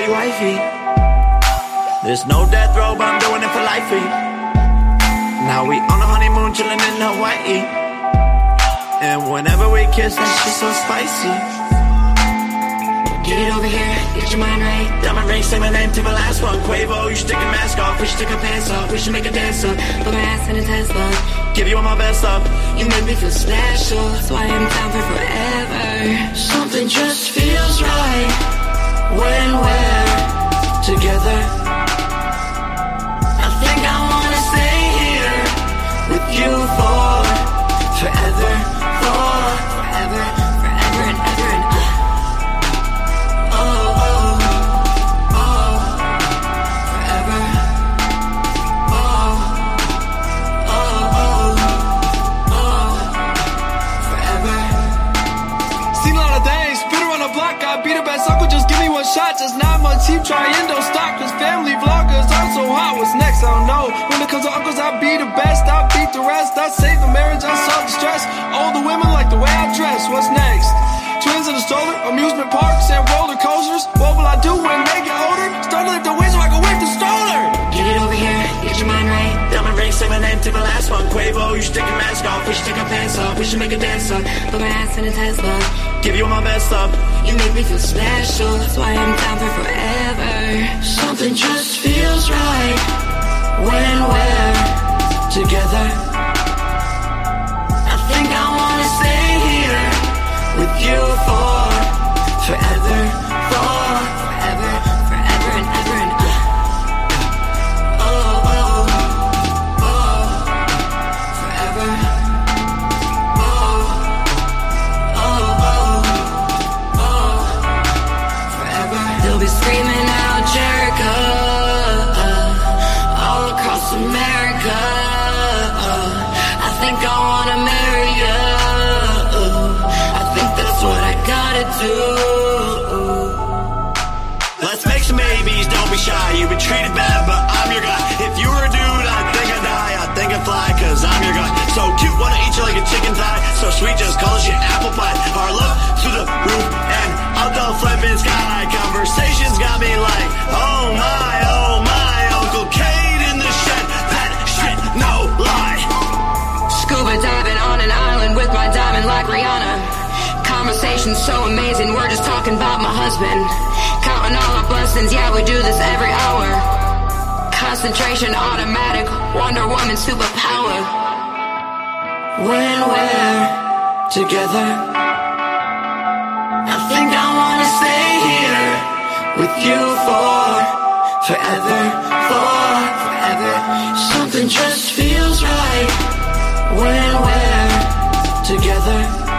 call you wifey. There's no death row, but I'm doing it for lifey. Now we on a honeymoon, chilling in Hawaii. And whenever we kiss, that shit's so spicy. Get it over here, get your mind right. Diamond ring, say my name to my last one. Quavo, you should take your mask off. We should take our pants off. We should make a dance up. Put my ass in a Tesla. Give you all my best stuff. You make me feel special. That's why I'm down for forever. Something just feels right when shot. Just nine months, cheap trying, stop. Cause family vloggers I'm so hot. What's next? I don't know. When it comes to uncles, I be the best. I beat the rest. I save the marriage, I solve the stress. Older women like the way I dress. What's next? Twins in the stroller, amusement parks, and roller coasters. What will I do when they get older? Start to lift the Quavo, you should take your mask off. We should take our pants off. We should make a dance up. Put my ass in a Tesla. Give you all my best stuff. You make me feel special. That's why I'm down for forever. Something just feels right when we're together. Do. Let's make some babies, don't be shy. You've been treated bad, Conversation so amazing, we're just talking about my husband. Counting all our blessings, yeah, we do this every hour. Concentration automatic, Wonder Woman superpower. When we're together, I think I wanna stay here with you for forever, for forever. Something just feels right when we're together.